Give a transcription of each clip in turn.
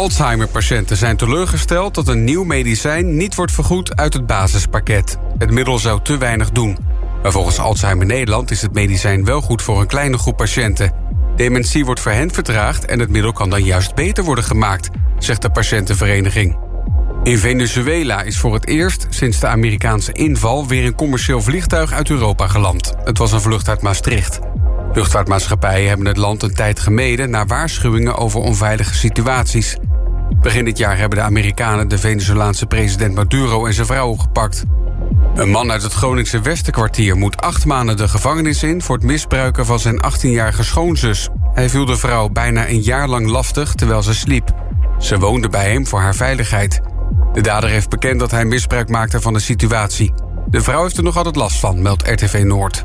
Alzheimer-patiënten zijn teleurgesteld dat een nieuw medicijn niet wordt vergoed uit het basispakket. Het middel zou te weinig doen. Maar volgens Alzheimer Nederland is het medicijn wel goed voor een kleine groep patiënten. Dementie wordt voor hen vertraagd en het middel kan dan juist beter worden gemaakt, zegt de patiëntenvereniging. In Venezuela is voor het eerst sinds de Amerikaanse inval weer een commercieel vliegtuig uit Europa geland. Het was een vlucht uit Maastricht. Luchtvaartmaatschappijen hebben het land een tijd gemeden na waarschuwingen over onveilige situaties. Begin dit jaar hebben de Amerikanen de Venezolaanse president Maduro en zijn vrouw gepakt. Een man uit het Groningse Westerkwartier moet acht maanden de gevangenis in voor het misbruiken van zijn 18-jarige schoonzus. Hij viel de vrouw bijna een jaar lang lastig terwijl ze sliep. Ze woonde bij hem voor haar veiligheid. De dader heeft bekend dat hij misbruik maakte van de situatie. De vrouw heeft er nog altijd last van, meldt RTV Noord.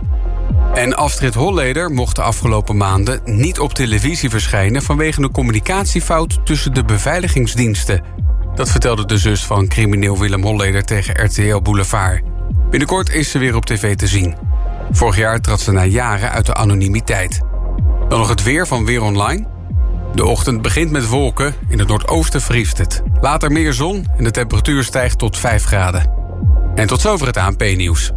En Astrid Holleder mocht de afgelopen maanden niet op televisie verschijnen vanwege een communicatiefout tussen de beveiligingsdiensten. Dat vertelde de zus van crimineel Willem Holleder tegen RTL Boulevard. Binnenkort is ze weer op tv te zien. Vorig jaar trad ze na jaren uit de anonimiteit. Dan nog het weer van Weer Online. De ochtend begint met wolken, in het noordoosten vriest het. Later meer zon en de temperatuur stijgt tot 5 graden. En tot zover het ANP-nieuws.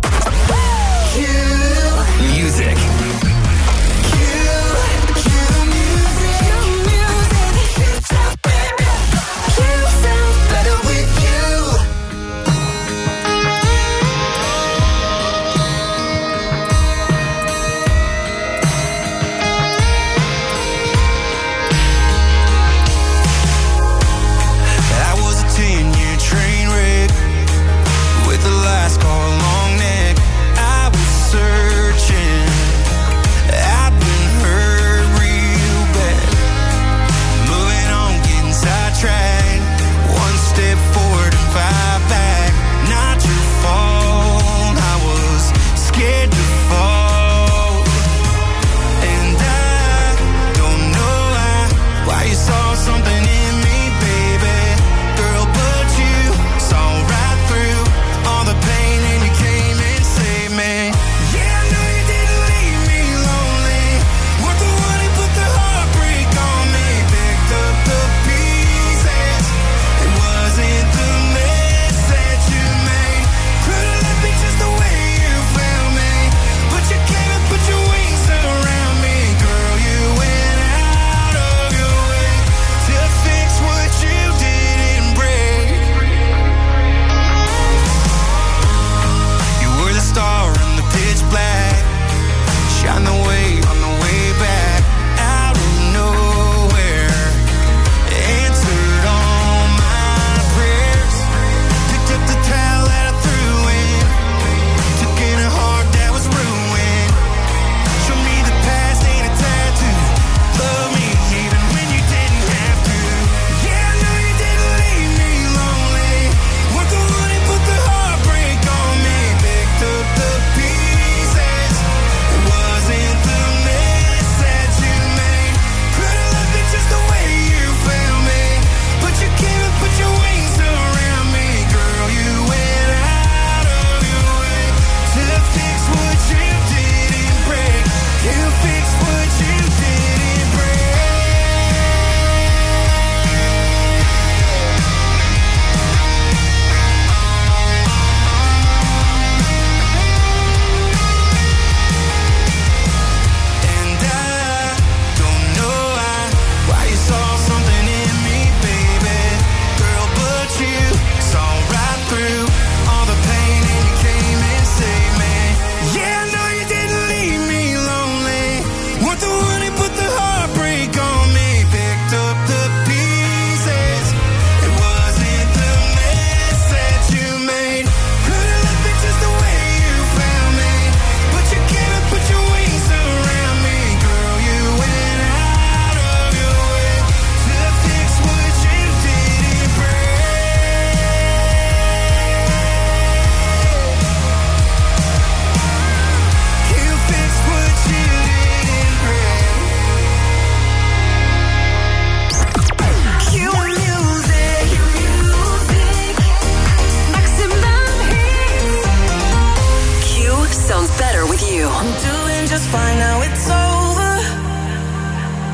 sounds better with you. I'm doing just fine now, it's over.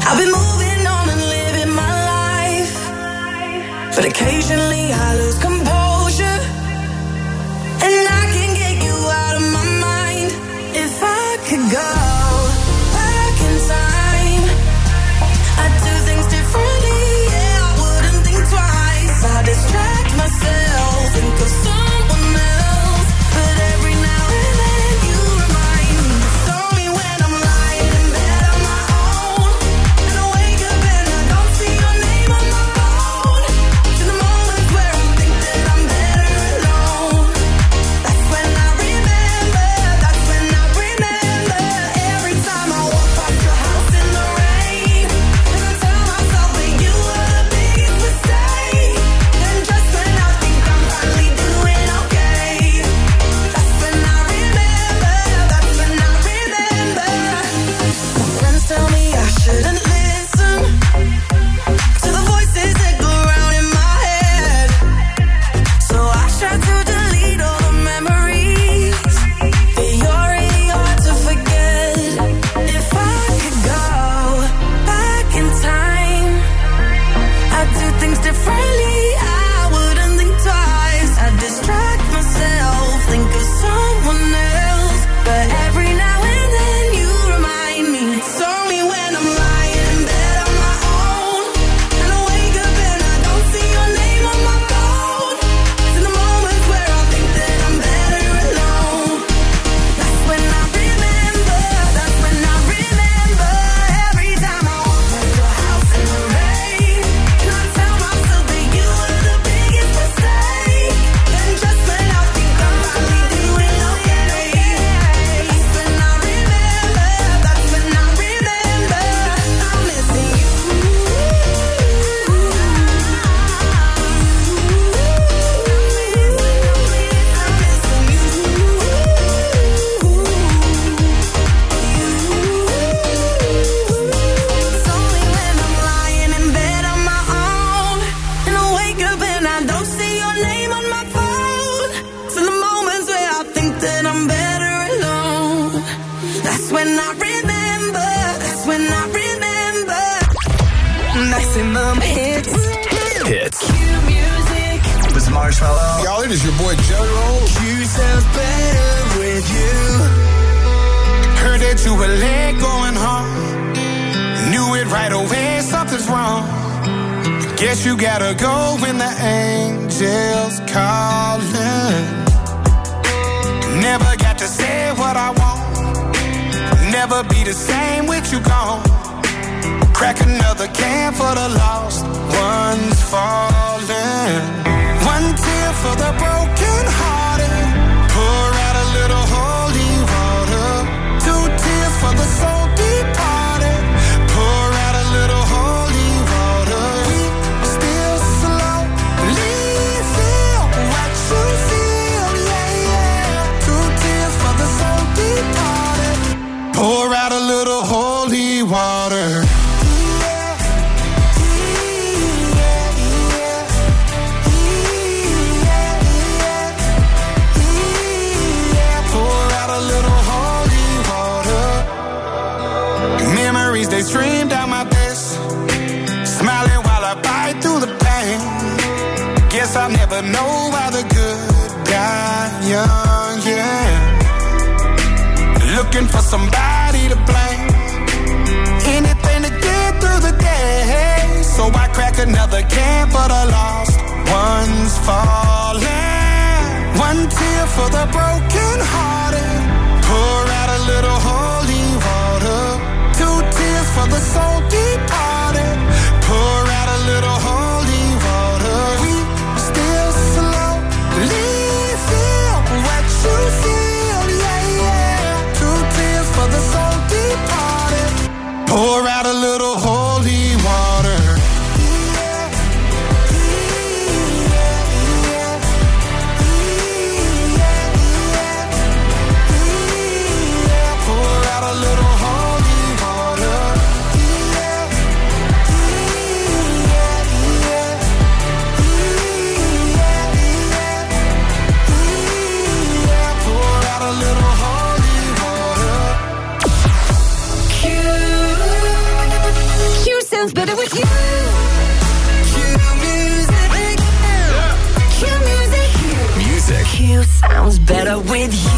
I've been moving on and living my life. But occasionally I lose control. They stream down my best, smiling while I bite through the pain. Guess I'll never know why the good die young, yeah. Looking for somebody to blame, anything to get through the day. So I crack another can for the lost ones falling, one tear for the broken hearted. Pour out a little hole for the soul departed. Pour out a little Midi.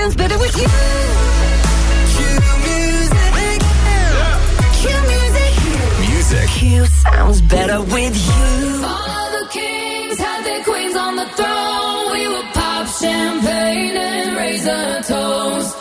sounds better with you. Q music. Sounds better with you. All the kings had their queens on the throne. We would pop champagne and raise a toast.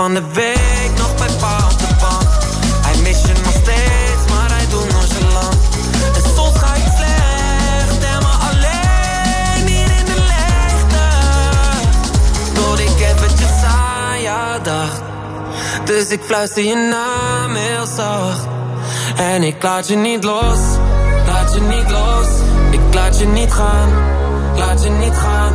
van de week nog bij pa op de bank. Hij mist je nog steeds, maar hij doet nog zo lang. En soms ga ik slecht, maar alleen hier in de leegte. Door ik eventjes aan je dacht. Dus ik fluister je naam heel zacht. En ik laat je niet los, laat je niet los. Ik laat je niet gaan, laat je niet gaan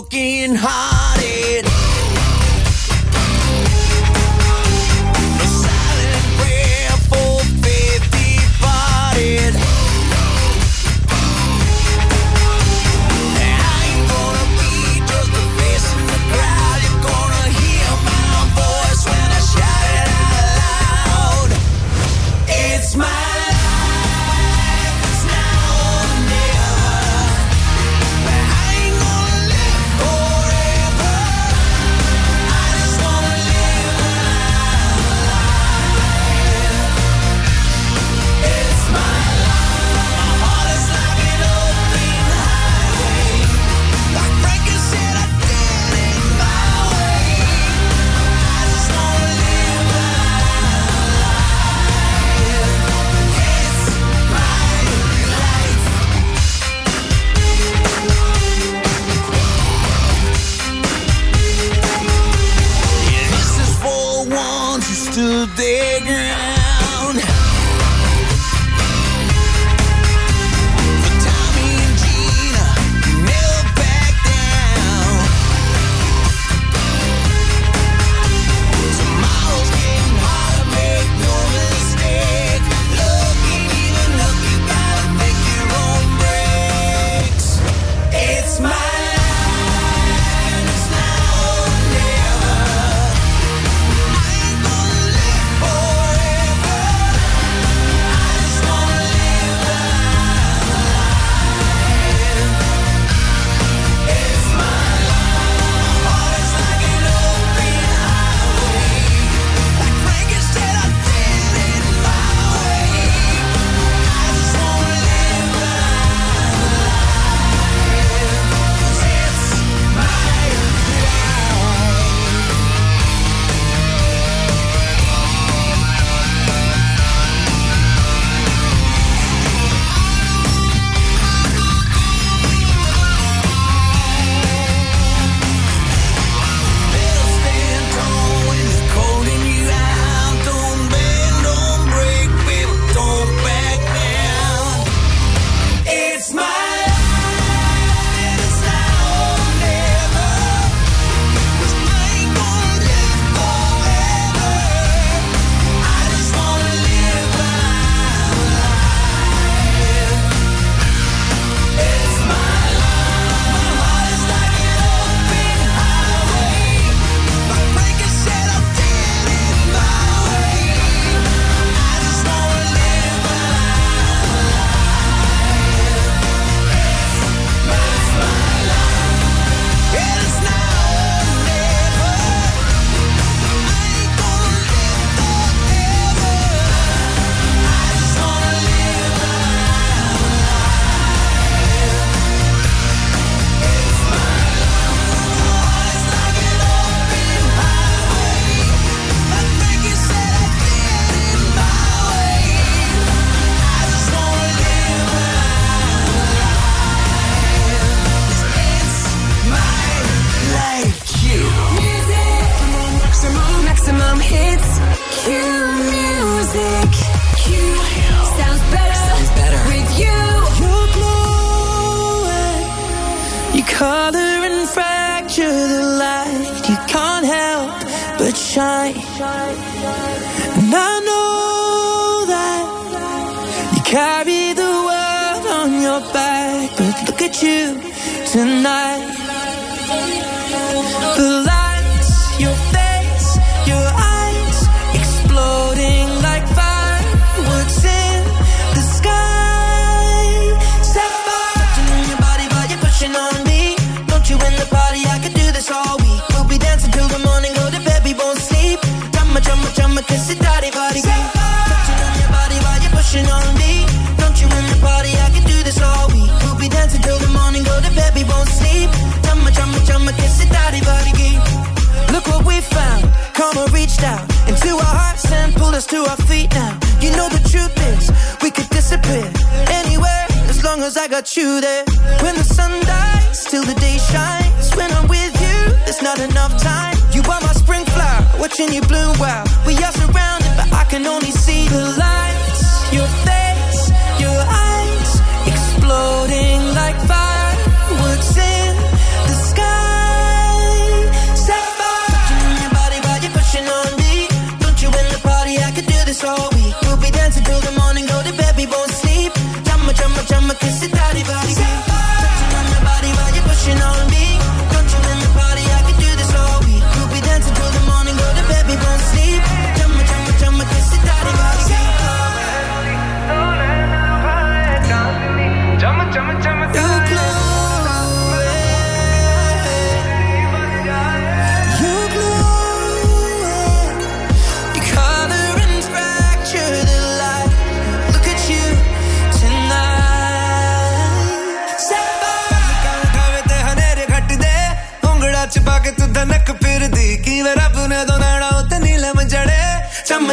broken heart. shine. And I know that you carry the world on your back, but look at you tonight. down into our hearts and pull us to our feet now. You know the truth is, we could disappear anywhere as long as I got you there. When the sun dies, till the day shines. When I'm with you, there's not enough time. You are my spring flower, watching you bloom. Wow, we are.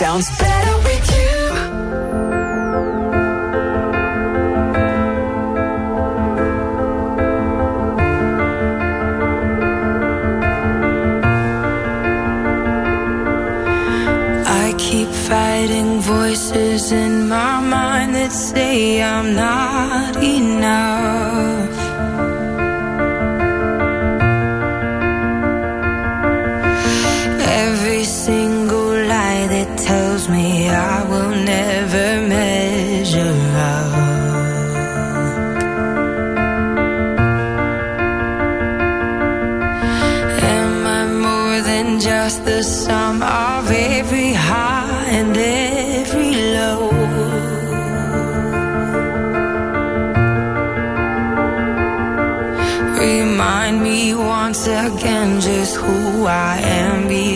sounds better.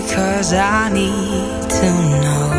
because I need to know.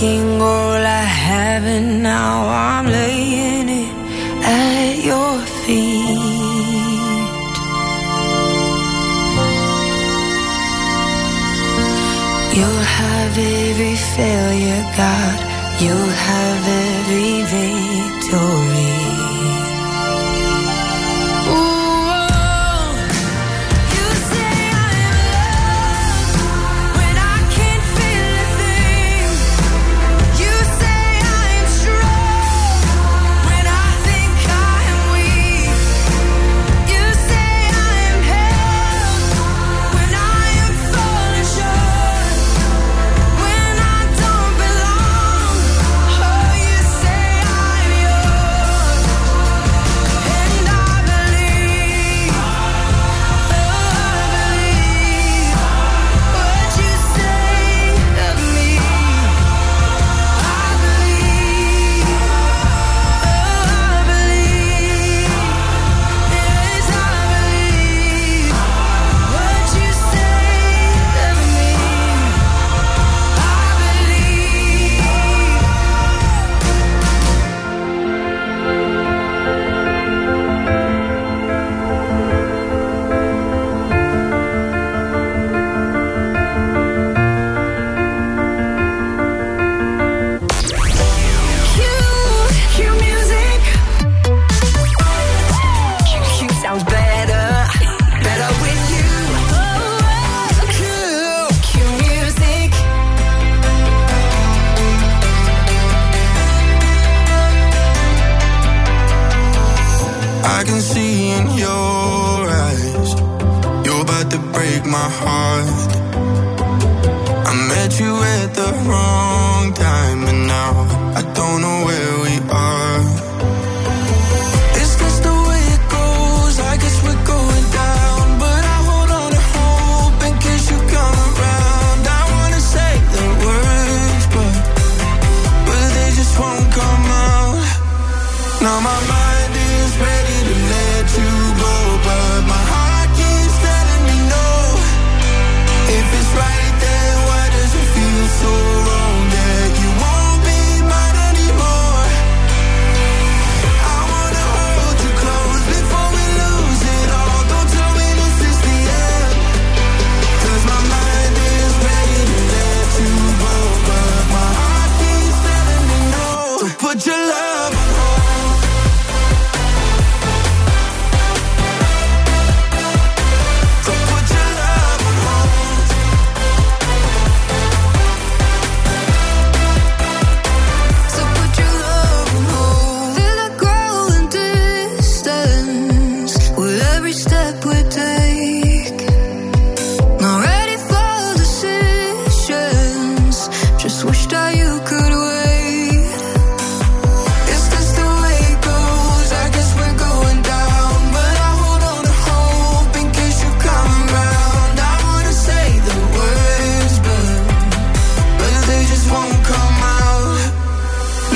taking all I have and now I'm laying it at your feet. You'll have every failure, God. You'll have every victory.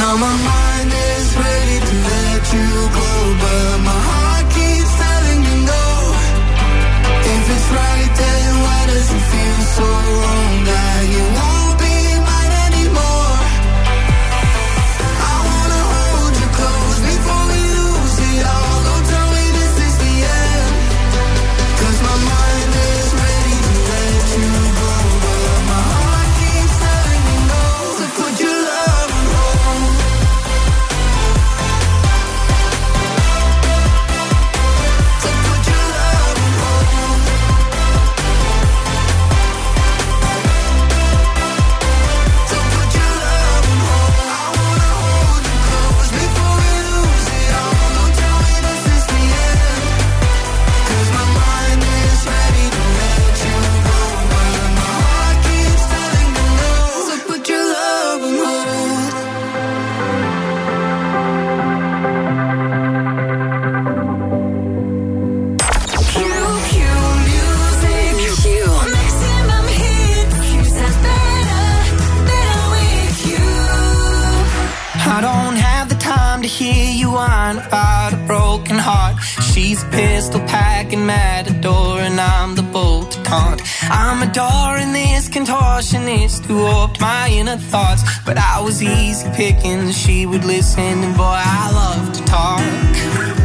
Now my mind is ready to let you go, but my heart keeps telling me no. If it's why does it feel so chance to warp my inner thoughts. But I was easy picking, she would listen, and boy, I love to talk.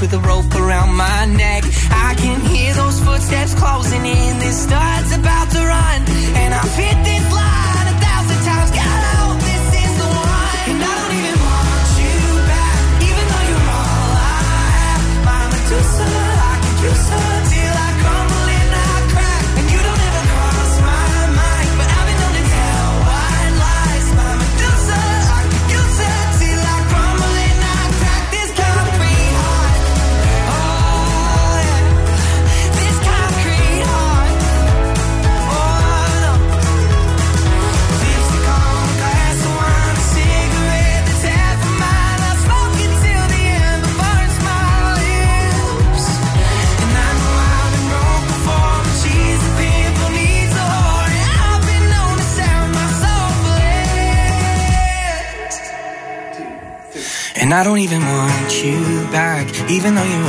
with a rope Even though you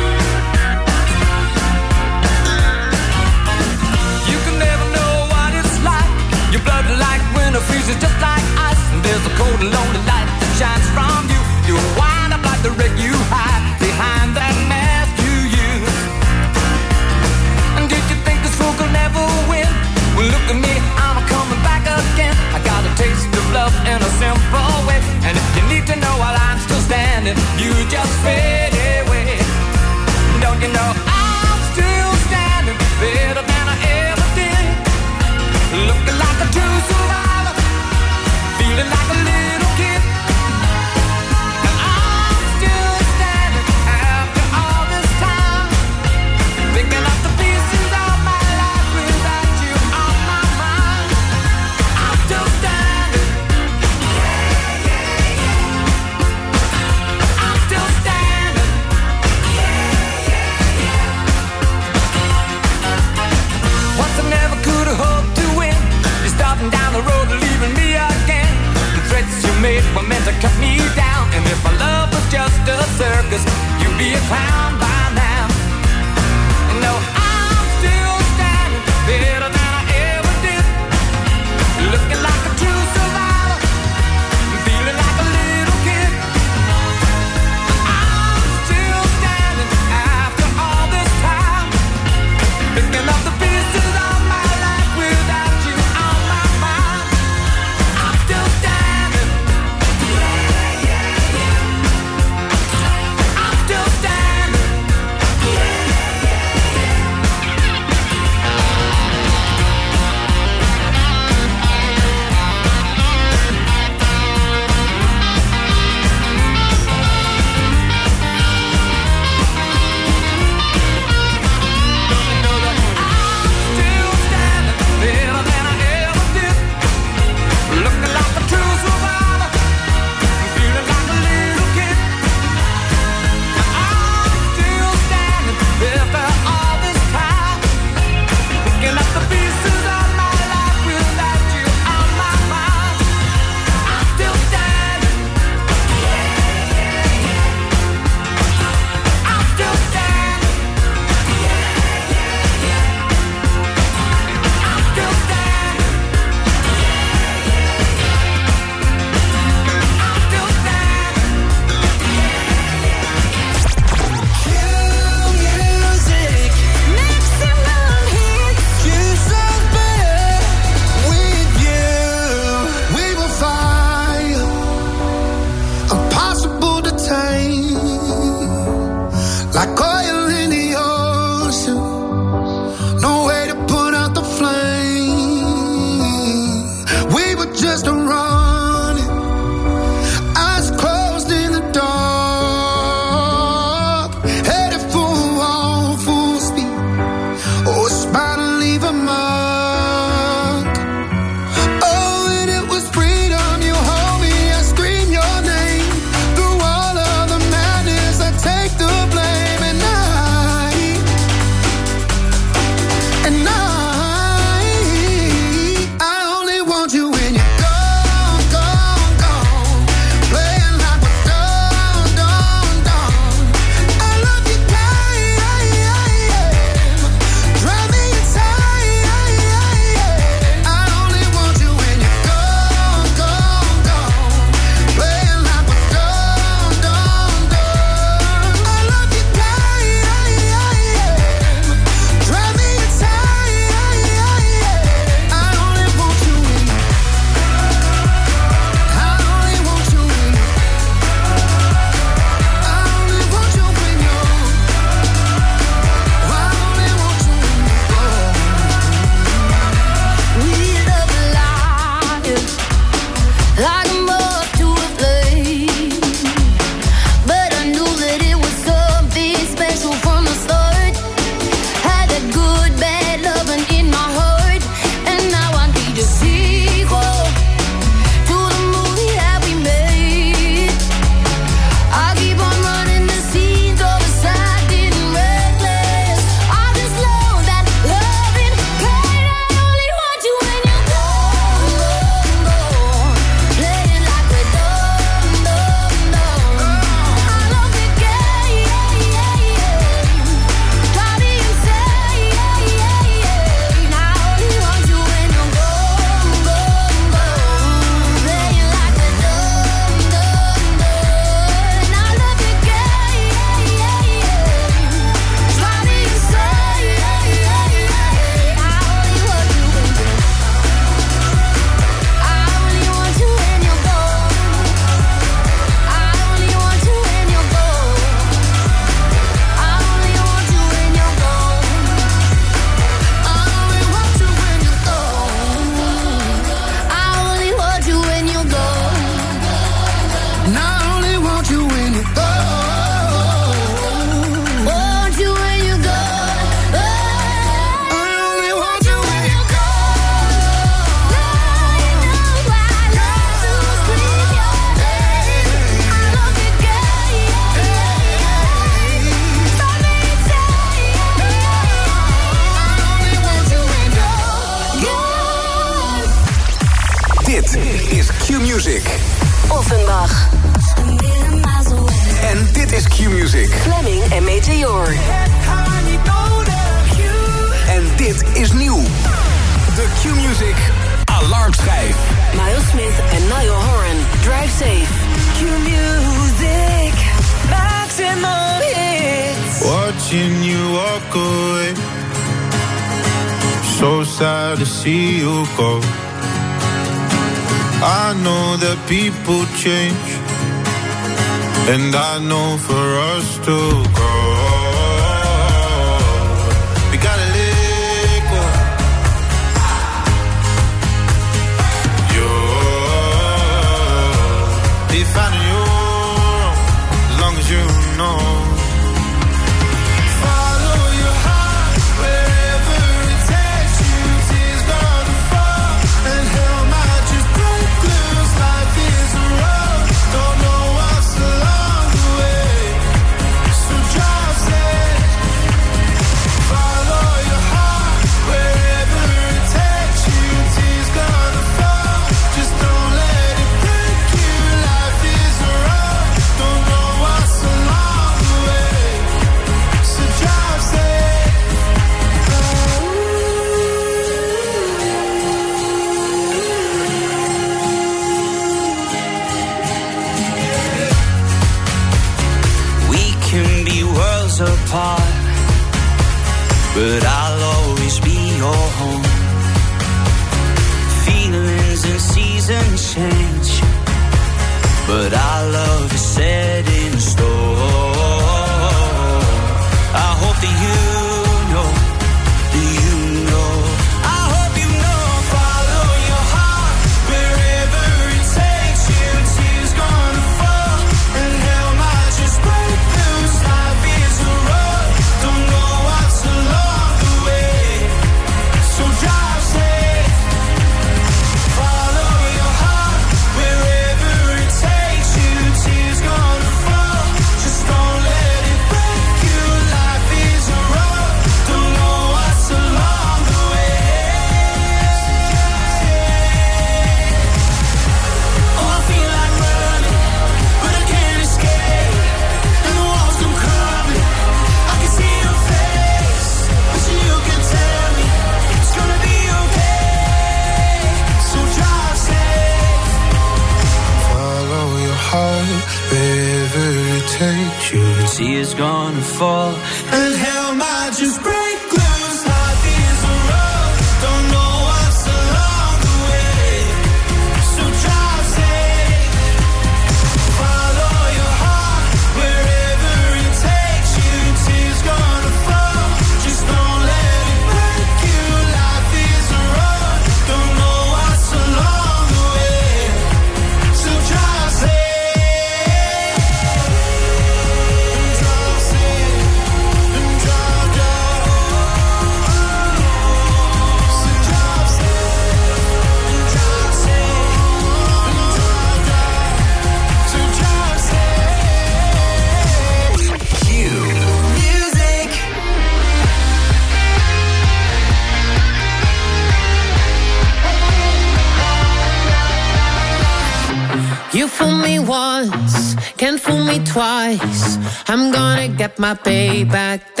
my payback.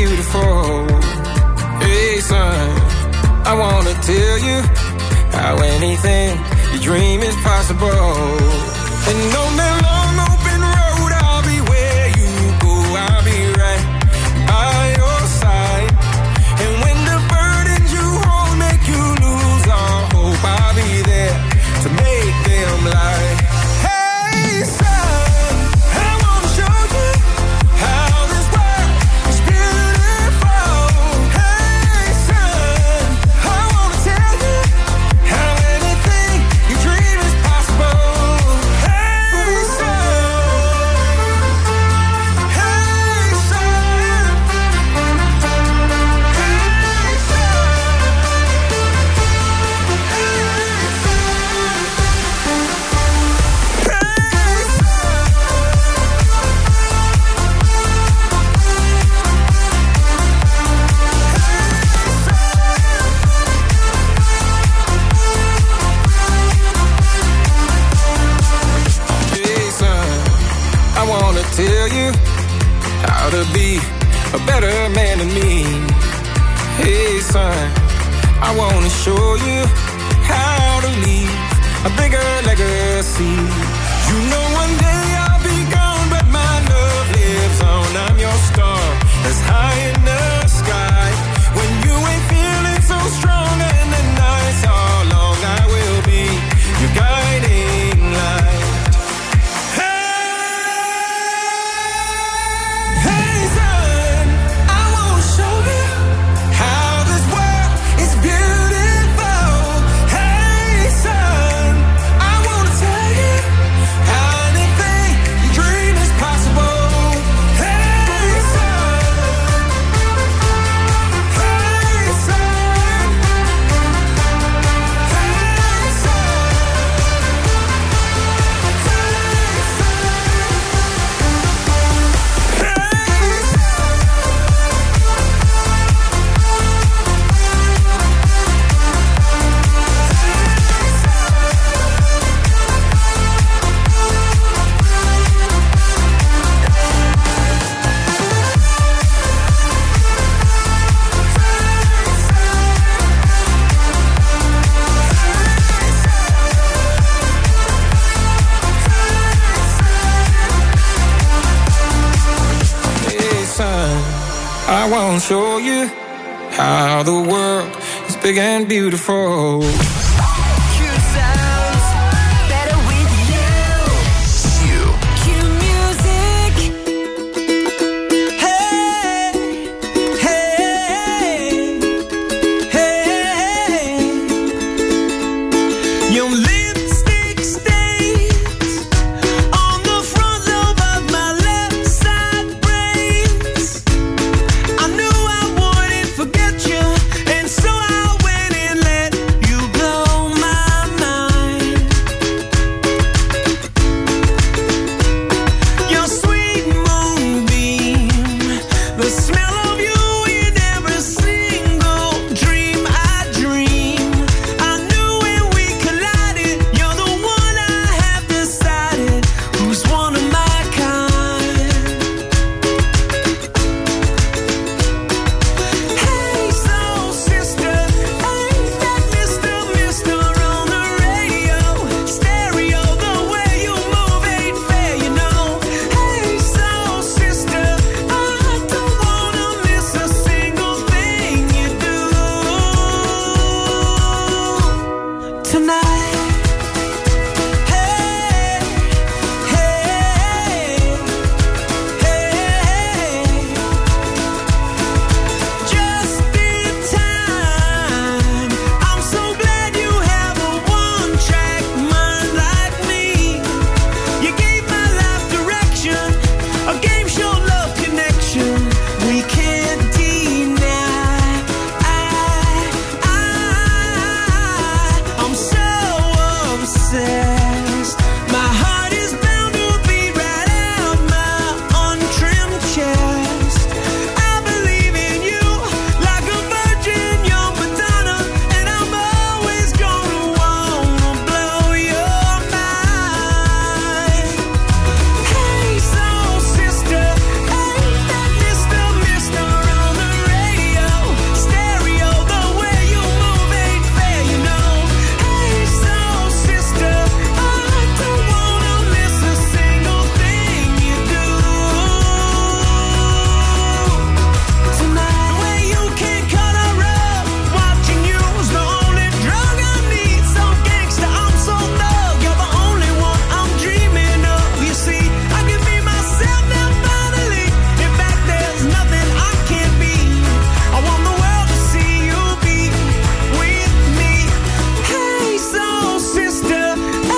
beautiful. Hey, son, I wanna tell you how anything you dream is possible. And no man beautiful.